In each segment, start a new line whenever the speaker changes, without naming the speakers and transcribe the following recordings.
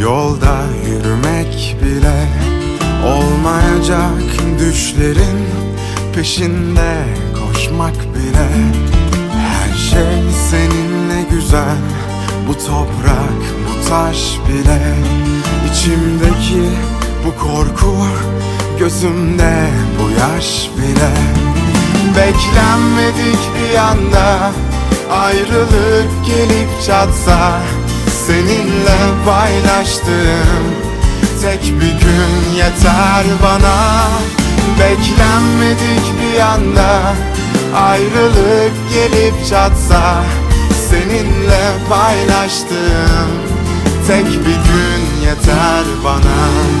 Yolda yürümek bile olmayacak düşlerin peşinde koşmak bile. Her şey seninle güzel bu toprak bu taş bile. İçimdeki bu korku gözümde bu yaş bile. Beklenmedik bir anda ayrılık gelip çatsa Seninle paylaştığım tek bir gün yeter bana. Beklenmedik bir anda ayrılık gelip çatsa Seninle paylaştığım tek bir gün yeter bana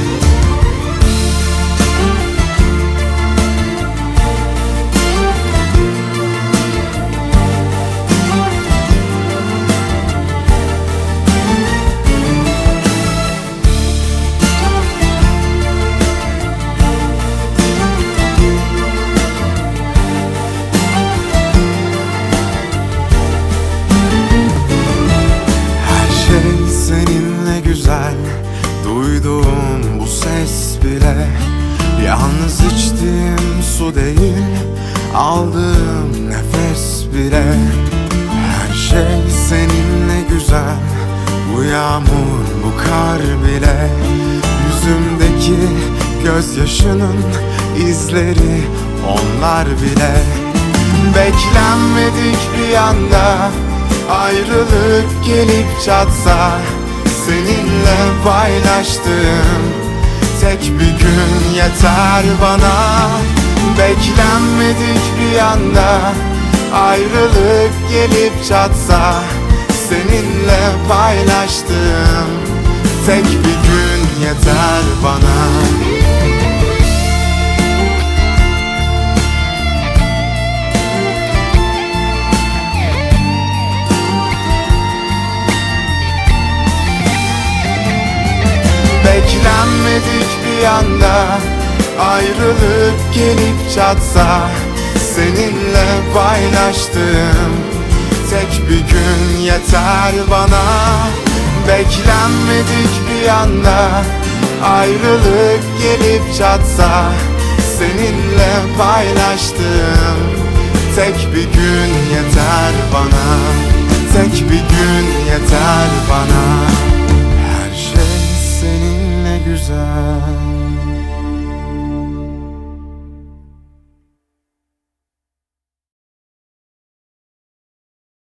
Yalnız içtiğim su değil Aldığım nefes bile. Her şey seninle güzel Bu yağmur, bu kar bile. Yüzümdeki gözyaşının izleri Onlar bile. Beklenmedik bir anda Ayrılık gelip çatsa Seninle paylaştığım Tek bir gün yeter bana. Beklenmedik bir anda Ayrılık gelip çatsa Seninle paylaştığım Tek bir gün yeter bana. Beklenmedik bir anda Ayrılık gelip çatsa Seninle paylaştığım Tek bir gün yeter bana. Beklenmedik bir anda Ayrılık gelip çatsa Seninle paylaştığım Tek bir gün yeter bana. Tek bir gün